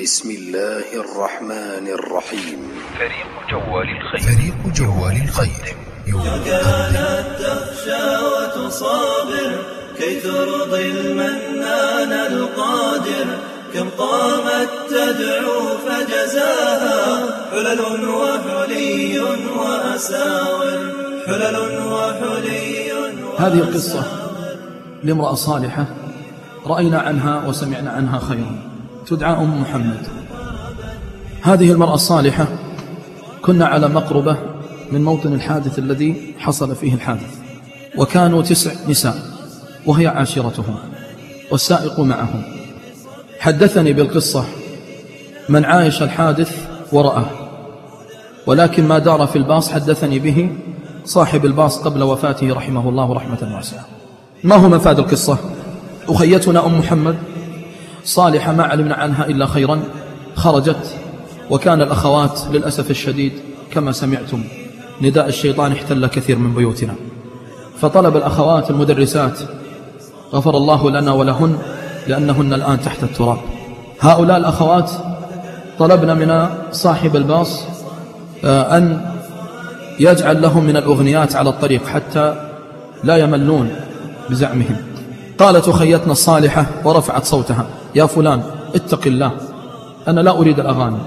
بسم الله الرحمن الرحيم. فريق جوال الخير. فريق جوال الخير. كانت تخشى وتصابر كي ترضي المنان القادر كم قامت تدعو فجزاها حلل وحلي وأساور حلل وحلي هذه القصة لامرأة صالحة رأينا عنها وسمعنا عنها خيرا. تدعى أم محمد. هذه المرأة الصالحة كنا على مقربة من موطن الحادث الذي حصل فيه الحادث وكانوا تسع نساء وهي عاشرتهم والسائق معهم. حدثني بالقصة من عايش الحادث ورآه ولكن ما دار في الباص حدثني به صاحب الباص قبل وفاته رحمه الله رحمة واسعة. ما هو مفاد القصة؟ أخيتنا أم محمد صالحة ما علمنا عنها إلا خيرا خرجت وكان الأخوات للأسف الشديد كما سمعتم نداء الشيطان احتل كثير من بيوتنا. فطلب الأخوات المدرسات غفر الله لنا ولهن لأنهن الآن تحت التراب. هؤلاء الأخوات طلبنا من صاحب الباص آه، أن يجعل لهم من الأغنيات على الطريق حتى لا يملون بزعمهم. قالت أخيتنا الصالحة ورفعت صوتها. يا فلان اتق الله. أنا لا أريد الأغاني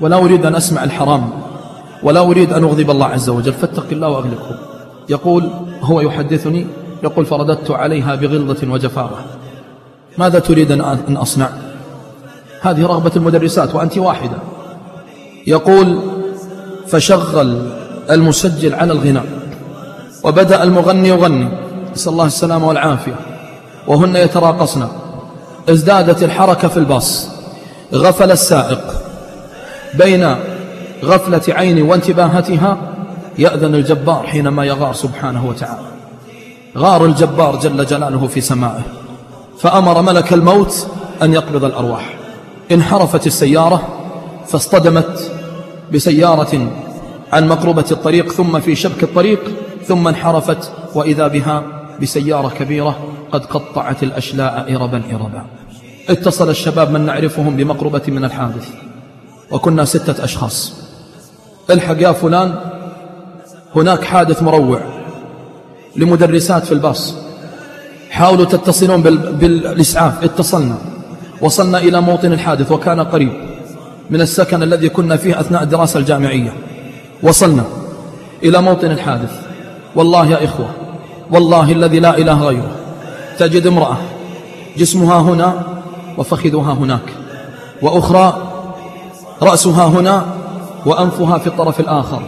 ولا أريد أن أسمع الحرام ولا أريد أن أغضب الله عز وجل. فاتق الله وأغلقه يقول هو يحدثني يقول فرددت عليها بغلظة وجفاوة. ماذا تريد أن أصنع؟ هذه رغبة المدرسات وأنت واحدة. يقول فشغل المسجل على الغناء وبدأ المغني يغني. نسأل الله السلامة والعافية وهن يتراقصن. ازدادت الحركة في الباص. غفل السائق. بين غفلة عيني وانتباهتها يأذن الجبار حينما يغار سبحانه وتعالى. غار الجبار جل جلاله في سمائه. فأمر ملك الموت أن يقبض الأرواح. انحرفت السيارة فاصطدمت بسيارة عن مقربة الطريق ثم في شبك الطريق ثم انحرفت وإذا بها بسيارة كبيرة قد قطعت الأشلاء إربا إربا. اتصل الشباب من نعرفهم بمقربة من الحادث. وكنا ستة أشخاص. الحق يا فلان هناك حادث مروع لمدرسات في الباص. حاولوا تتصلون بالإسعاف. اتصلنا. وصلنا إلى موطن الحادث وكان قريب من السكن الذي كنا فيه أثناء الدراسة الجامعية. وصلنا إلى موطن الحادث. والله يا إخوة والله الذي لا إله غيره. تجد امرأة جسمها هنا وفخذها هناك وأخرى رأسها هنا وأنفها في الطرف الآخر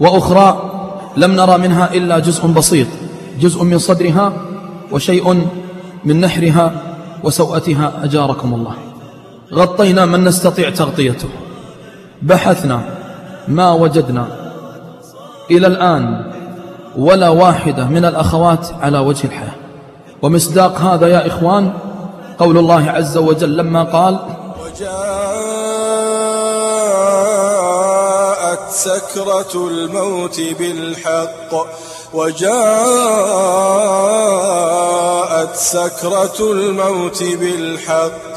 وأخرى لم نرى منها إلا جزء بسيط جزء من صدرها وشيء من نحرها وسوأتها أجاركم الله. غطينا من نستطيع تغطيته. بحثنا ما وجدنا. إلى الآن ولا واحدة من الأخوات على وجه الحياة. ومصداق هذا يا إخوان قول الله عز وجل لما قال وجاءت سكرة الموت بالحق وجاءت سكرة الموت بالحق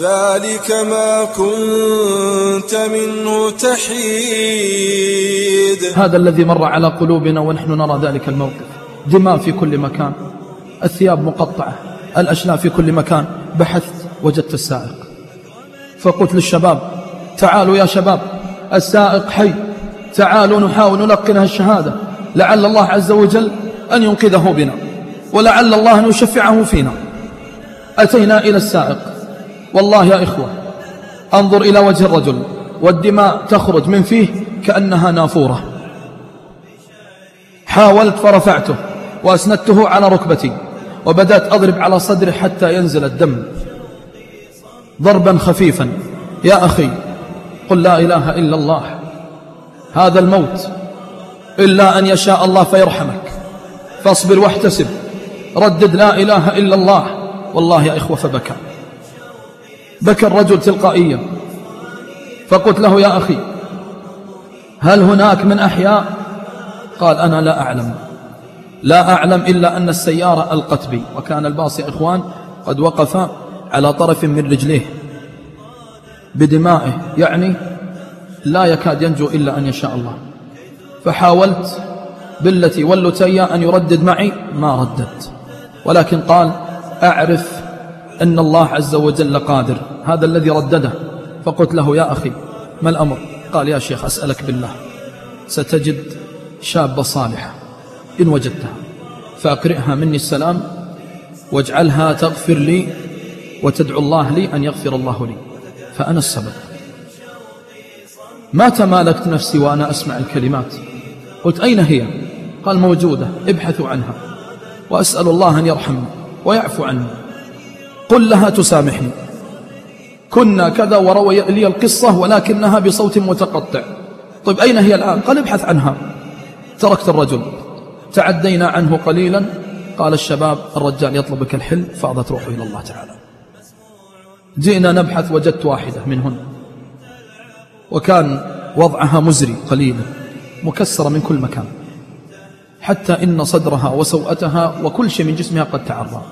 ذلك ما كنت منه تحيد. هذا الذي مر على قلوبنا ونحن نرى ذلك الموقف دماء في كل مكان. الثياب مقطعة الأشلاء في كل مكان بحثت وجدت السائق. فقلت للشباب تعالوا يا شباب السائق حي تعالوا نحاول نلقنها الشهادة. لعل الله عز وجل أن ينقذه بنا ولعل الله أن يشفعه فينا. أتينا إلى السائق. والله يا إخوة أنظر إلى وجه الرجل والدماء تخرج من فيه كأنها نافورة. حاولت فرفعته وأسندته على ركبتي. وبدأت أضرب على صدره حتى ينزل الدم. ضربا خفيفا. يا أخي قل لا إله إلا الله. هذا الموت إلا أن يشاء الله فيرحمك. فاصبر واحتسب. ردد لا إله إلا الله. والله يا إخوة فبكى. بكى الرجل تلقائيا. فقلت له يا أخي هل هناك من أحياء؟ قال أنا لا أعلم. لا أعلم إلا أن السيارة ألقت بي وكان الباص يا إخوان قد وقف على طرف من رجليه بدمائه يعني لا يكاد ينجو إلا أن يشاء الله. فحاولت بالتي واللتي أن يردد معي ما رددت. ولكن قال أعرف أن الله عز وجل قادر هذا الذي ردده. فقلت له يا أخي ما الأمر؟ قال يا شيخ أسألك بالله ستجد شابة صالحة. إن وجدتها. فأقرئها مني السلام واجعلها تغفر لي وتدعو الله لي أن يغفر الله لي. فأنا السبب. ما تمالكت نفسي وأنا أسمع الكلمات؟ قلت أين هي؟ قال موجودة ابحثوا عنها. وأسأل الله أن يرحمني ويعفو عني. قل لها تسامحني. كنا كذا وروي لي القصة ولكنها بصوت متقطع. طيب أين هي الآن؟ قال ابحث عنها. تركت الرجل. تعدينا عنه قليلا. قال الشباب الرجال يطلبك الحل فاضت روحه إلى الله تعالى. جئنا نبحث وجدت واحدة منهن. وكان وضعها مزري قليلا مكسرة من كل مكان. حتى إن صدرها وسوءتها وكل شيء من جسمها قد تعرى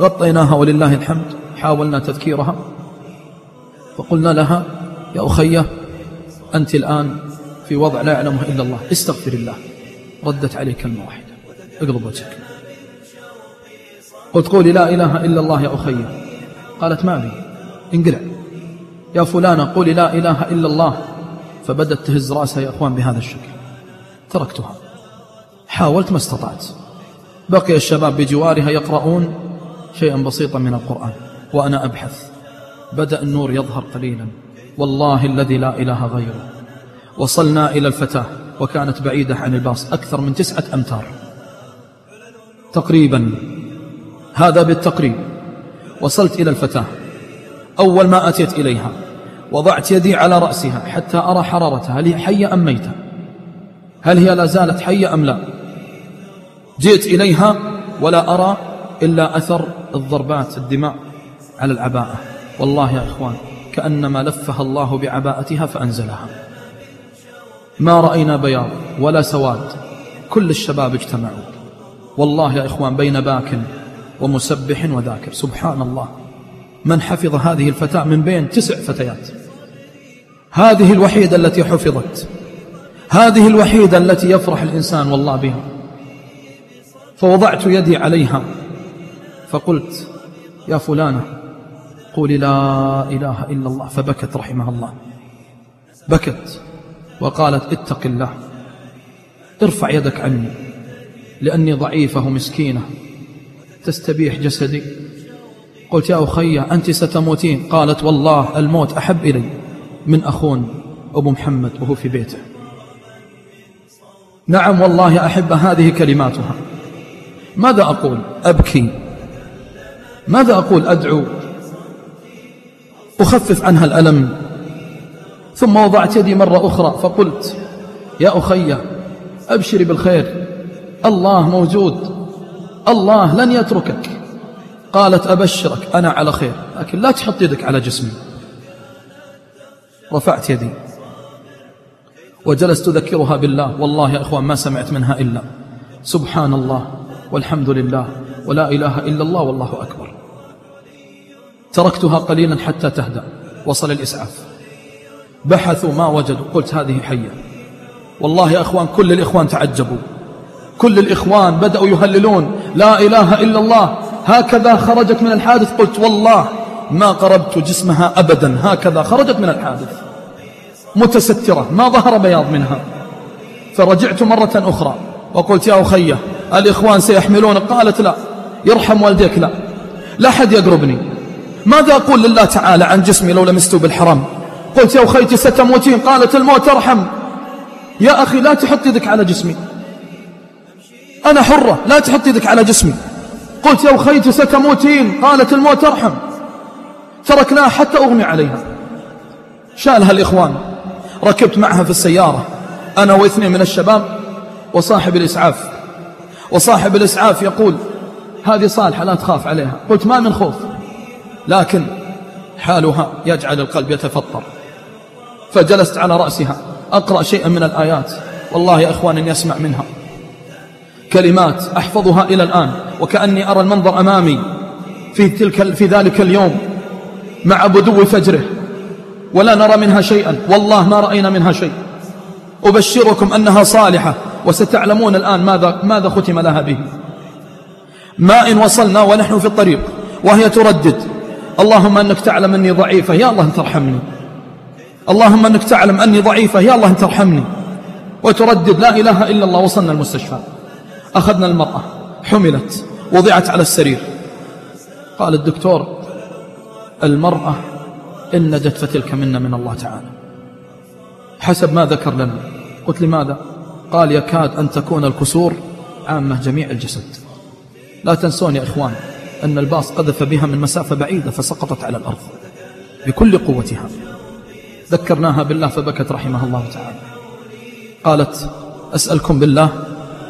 غطيناها ولله الحمد حاولنا تذكيرها. فقلنا لها يا أخية أنت الآن في وضع لا يعلمه إلا الله استغفر الله. ردت عليه كلمة واحدة. اقلب وجهك. قلت قولي لا إله إلا الله يا أخية قالت ما بي انقلع. يا فلانة قولي لا إله إلا الله. فبدت تهز رأسها يا أخوان بهذا الشكل. تركتها. حاولت ما استطعت. بقي الشباب بجوارها يقرؤون شيئا بسيطا من القرآن. وأنا أبحث. بدأ النور يظهر قليلا. والله الذي لا إله غيره. وصلنا إلى الفتاة. وكانت بعيدة عن الباص أكثر من تسعة أمتار. تقريبا هذا بالتقريب. وصلت إلى الفتاة. أول ما أتيت إليها وضعت يدي على رأسها حتى أرى حرارتها. هل هي حية أم ميتة؟ هل هي لا زالت حية أم لا؟ جئت إليها ولا أرى إلا أثر الضربات الدماء على العباءة. والله يا إخوان كأنما لفها الله بعباءتها فأنزلها. ما رأينا بياض ولا سواد. كل الشباب اجتمعوا. والله يا إخوان بين باك ومسبح وذاكر. سبحان الله من حفظ هذه الفتاة من بين تسع فتيات. هذه الوحيدة التي حفظت. هذه الوحيدة التي يفرح الإنسان والله بها. فوضعت يدي عليها. فقلت يا فلانة قولي لا إله إلا الله. فبكت رحمها الله. بكت. وقالت اتق الله. ارفع يدك عني لأني ضعيفة ومسكينة تستبيح جسدي. قلت يا أخي أنت ستموتين. قالت والله الموت أحب إلي. من أخون أبو محمد وهو في بيته. نعم والله يا أحبة هذه كلماتها. ماذا أقول؟ أبكي. ماذا أقول؟ أدعو. أخفف عنها الألم. ثم وضعت يدي مرة أخرى فقلت يا أخي أبشري بالخير الله موجود الله لن يتركك. قالت أبشرك أنا على خير لكن لا تحط يدك على جسمي. رفعت يدي. وجلست أذكرها بالله والله يا إخوان ما سمعت منها إلا سبحان الله والحمد لله ولا إله إلا الله والله أكبر. تركتها قليلا حتى تهدأ وصل الإسعاف. بحثوا ما وجدوا. قلت هذه حية. والله يا أخوان كل الإخوان تعجبوا. كل الإخوان بدأوا يهللون. لا إله إلا الله. هكذا خرجت من الحادث. قلت والله ما قربت جسمها أبدا. هكذا خرجت من الحادث. متسترة. ما ظهر بياض منها. فرجعت مرة أخرى. وقلت يا أخية الإخوان سيحملون؟ قالت لا. يرحم والديك لا. لا حد يقربني. ماذا أقول لله تعالى عن جسمي لو لمست بالحرام؟ قلت يا أخيتي ستموتين قالت الموت أرحم. يا أخي لا تحط يدك على جسمي. أنا حرة لا تحط يدك على جسمي. قلت يا أخيتي ستموتين قالت الموت أرحم. تركناها حتى أغمي عليها. شالها الإخوان. ركبت معها في السيارة. أنا واثنين من الشباب وصاحب الإسعاف. وصاحب الإسعاف يقول هذه صالحة لا تخاف عليها. قلت ما من خوف. لكن حالها يجعل القلب يتفطر. فجلست على رأسها. أقرأ شيئا من الآيات. والله يا أخوان إني أسمع منها. كلمات أحفظها إلى الآن. وكأني أرى المنظر أمامي في, تلك في ذلك اليوم مع بدو فجره. ولا نرى منها شيئا. والله ما رأينا منها شيء. أبشركم أنها صالحة. وستعلمون الآن ماذا, ماذا ختم لها به. ما إن وصلنا ونحن في الطريق وهي تردد. اللهم أنك تعلم أني ضعيفة. يا الله أن ترحمني اللهم أنك تعلم أني ضعيفة يا الله أن ترحمني وتردد لا إله إلا الله وصلنا المستشفى. أخذنا المرأة حملت وضعت على السرير. قال الدكتور المرأة إن نجت فتلك منا من الله تعالى. حسب ما ذكر لنا. قلت لماذا؟ قال يكاد أن تكون الكسور عامة جميع الجسد. لا تنسون يا إخوان أن الباص قذف بها من مسافة بعيدة فسقطت على الأرض بكل قوتها. ذكرناها بالله فبكت رحمها الله تعالى. قالت أسألكم بالله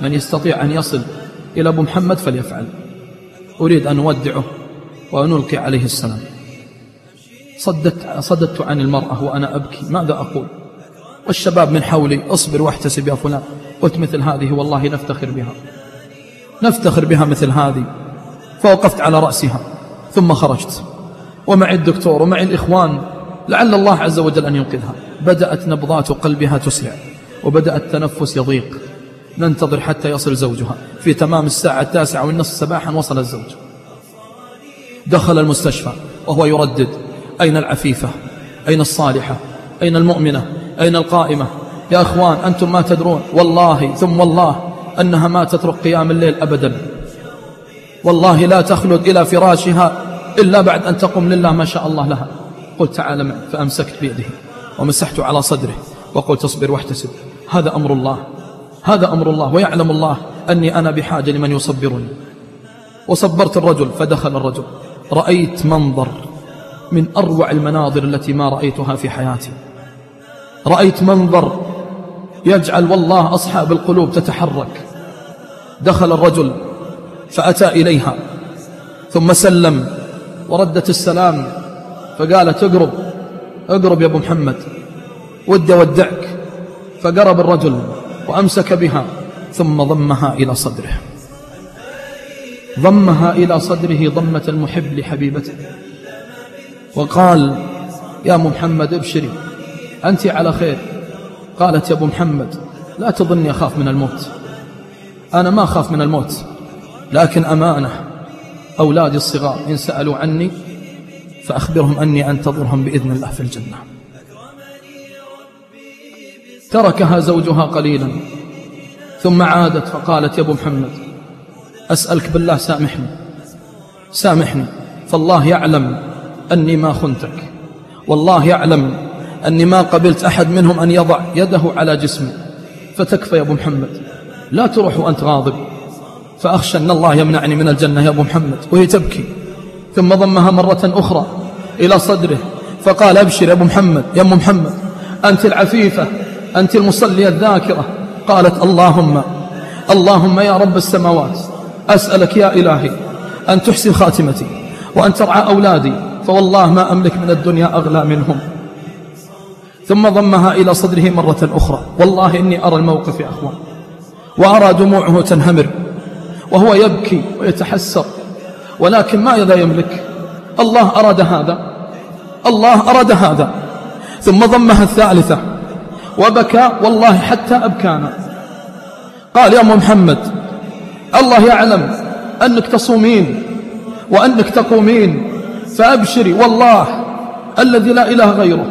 من يستطيع أن يصل إلى أبو محمد فليفعل. أريد أن أودعه وأن ألقي عليه السلام. صدت, صددت عن المرأة وأنا أبكي. ماذا أقول؟ والشباب من حولي اصبر واحتسب يا فلان قلت مثل هذه والله نفتخر بها. نفتخر بها مثل هذه. فوقفت على رأسها ثم خرجت. ومعي الدكتور ومعي الإخوان لعل الله عز وجل أن ينقذها. بدأت نبضات قلبها تسرع وبدأ التنفس يضيق. ننتظر حتى يصل زوجها. في تمام الساعة التاسعة والنصف صباحا وصل الزوج. دخل المستشفى وهو يردد. أين العفيفة؟ أين الصالحة؟ أين المؤمنة؟ أين القائمة؟ يا أخوان أنتم ما تدرون. والله ثم والله أنها ما تترك قيام الليل أبدا. والله لا تخلد إلى فراشها إلا بعد أن تقوم لله ما شاء الله لها. قلت تعال معي فأمسكت بيده ومسحت على صدره وقلت اصبر واحتسب. هذا أمر الله. هذا أمر الله ويعلم الله أني أنا بحاجة لمن يصبرني. وصبرت الرجل فدخل الرجل. رأيت منظر من أروع المناظر التي ما رأيتها في حياتي. رأيت منظر يجعل والله أصحاب القلوب تتحرك. دخل الرجل فأتى إليها. ثم سلم. وردت السلام فقالت اقرب اقرب يا أبو محمد ودي ودعك فقرب الرجل وأمسك بها ثم ضمها إلى صدره. ضمها إلى صدره ضمة المحب لحبيبته. وقال يا محمد ابشري أنت على خير. قالت يا أبو محمد لا تظني أخاف من الموت. أنا ما أخاف من الموت لكن أمانة أولادي الصغار إن سألوا عني فأخبرهم أني أنتظرهم بإذن الله في الجنة. تركها زوجها قليلا ثم عادت فقالت يا أبو محمد أسألك بالله سامحني سامحني فالله يعلم أني ما خنتك والله يعلم أني ما قبلت أحد منهم أن يضع يده على جسمي فتكفى يا أبو محمد لا تروح وأنت غاضب فأخشى أن الله يمنعني من الجنة يا أبو محمد وهي تبكي. ثم ضمها مرة أخرى إلى صدره فقال أبشر يا أبو محمد يا أم محمد أنت العفيفة أنت المصلية الذاكرة. قالت اللهم اللهم يا رب السماوات أسألك يا إلهي أن تحسن خاتمتي وأن ترعى أولادي فوالله ما أملك من الدنيا أغلى منهم. ثم ضمها إلى صدره مرة أخرى والله إني أرى الموقف يا أخوان وأرى دموعه تنهمر وهو يبكي ويتحسر. ولكن ماذا يملك؟ الله أراد هذا. الله أراد هذا. ثم ضمها الثالثة. وبكى والله حتى أبكانا. قال يا أم محمد الله يعلم أنك تصومين وأنك تقومين فأبشري والله الذي لا إله غيره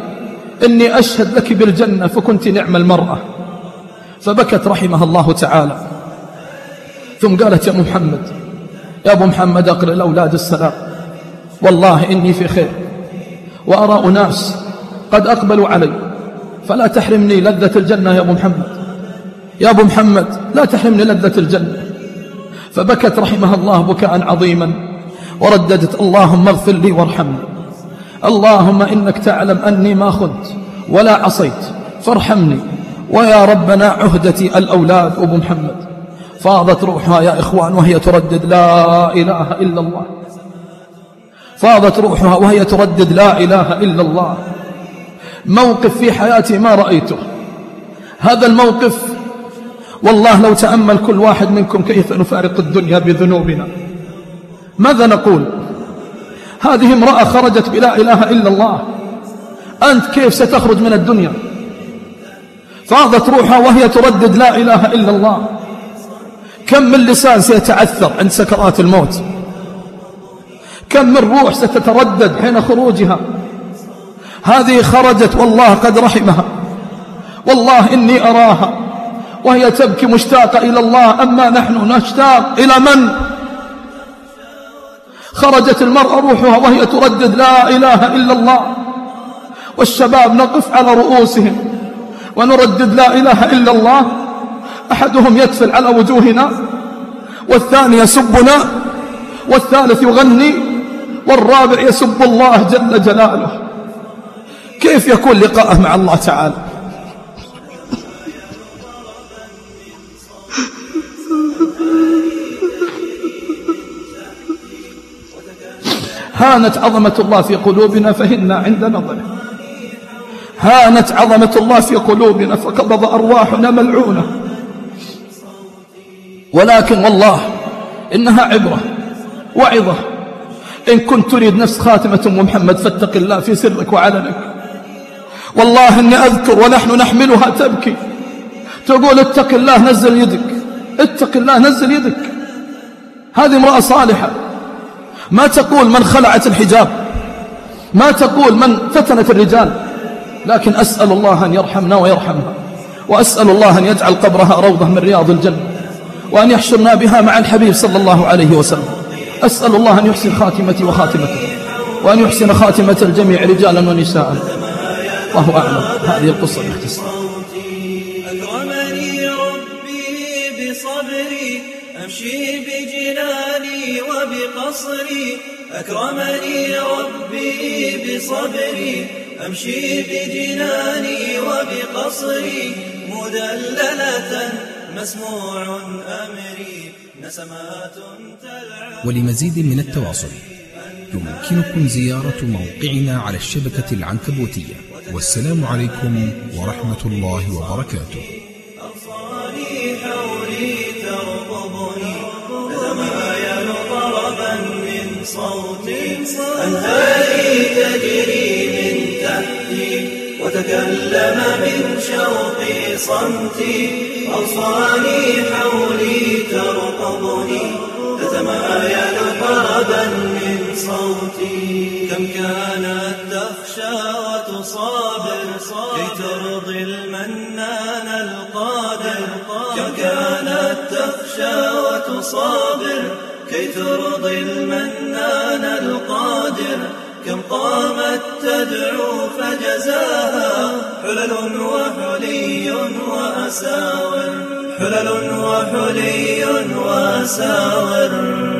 إني أشهد لك بالجنة فكنت نعم المرأة. فبكت رحمها الله تعالى. ثم قالت يا محمد يا أبو محمد أقرأ الأولاد السلام. والله إني في خير. وأرى أناس قد أقبلوا علي. فلا تحرمني لذة الجنة يا أبو محمد. يا أبو محمد لا تحرمني لذة الجنة. فبكت رحمها الله بكاء عظيما. ورددت اللهم اغفر لي وارحمني. اللهم إنك تعلم أني ما خنت ولا عصيت. فارحمني. ويا ربنا عهدتي الأولاد أبو محمد. فاضت روحها يا إخوان وهي تردد لا إله إلا الله. فاضت روحها وهي تردد لا إله إلا الله. موقف في حياتي ما رأيته. هذا الموقف والله لو تأمل كل واحد منكم كيف نفارق الدنيا بذنوبنا. ماذا نقول؟ هذه امرأة خرجت بلا إله إلا الله. أنت كيف ستخرج من الدنيا؟ فاضت روحها وهي تردد لا إله إلا الله. كم من لسان سيتعثر عند سكرات الموت؟ كم من روح ستتردد حين خروجها؟ هذه خرجت والله قد رحمها. والله إني أراها. وهي تبكي مشتاقة إلى الله. أما نحن نشتاق إلى من؟ خرجت المرأة روحها وهي تردد لا إله إلا الله. والشباب نقف على رؤوسهم ونردد لا إله إلا الله. أحدهم يتفل على وجوهنا والثاني يسبنا والثالث يغني والرابع يسب الله جل جلاله. كيف يكون لقاءه مع الله تعالى؟ هانت عظمة الله في قلوبنا فهنا عند نظره. هانت عظمة الله في قلوبنا فقبض أرواحنا ملعونة. ولكن والله إنها عبرة وعظة. إن كنت تريد نفس خاتمة أم محمد فاتق الله في سرك وعلنك. والله إني أذكر ونحن نحملها تبكي. تقول اتق الله نزل يدك اتق الله نزل يدك. هذه امرأة صالحة. ما تقول من خلعت الحجاب ما تقول من فتنت الرجال. لكن أسأل الله أن يرحمنا ويرحمها وأسأل الله أن يجعل قبرها روضة من رياض الجنة. وأن يحشرنا بها مع الحبيب صلى الله عليه وسلم. أسأل الله أن يحسن خاتمتي وخاتمته وأن يحسن خاتمة الجميع رجالا ونساء. الله أعلم. هذه القصة باختصار. أكرمني ربي بصبري أمشي بجناني وبقصري. أكرمني ربي بصبري أمشي بجناني وبقصري. مدللة مسموع أمري نسمات تلعب. ولمزيد من التواصل يمكنكم زيارة موقعنا على الشبكة العنكبوتية. والسلام عليكم ورحمة الله وبركاته. أغصاني حولي ترقبني. تتمايل طربا من صوتي أنهاري تجري. وتكلم من شوقي صمتي أغصاني حولي ترقبني تتمايل طربا من صوتي. كم كانت تخشى وتصابر كي ترضي المنان القادر. كم كانت تخشى وتصابر كي ترضي المنان القادر. كم قامت تدعو فجزاها. حلل وحلي وأساور. حلل وحلي وأساور.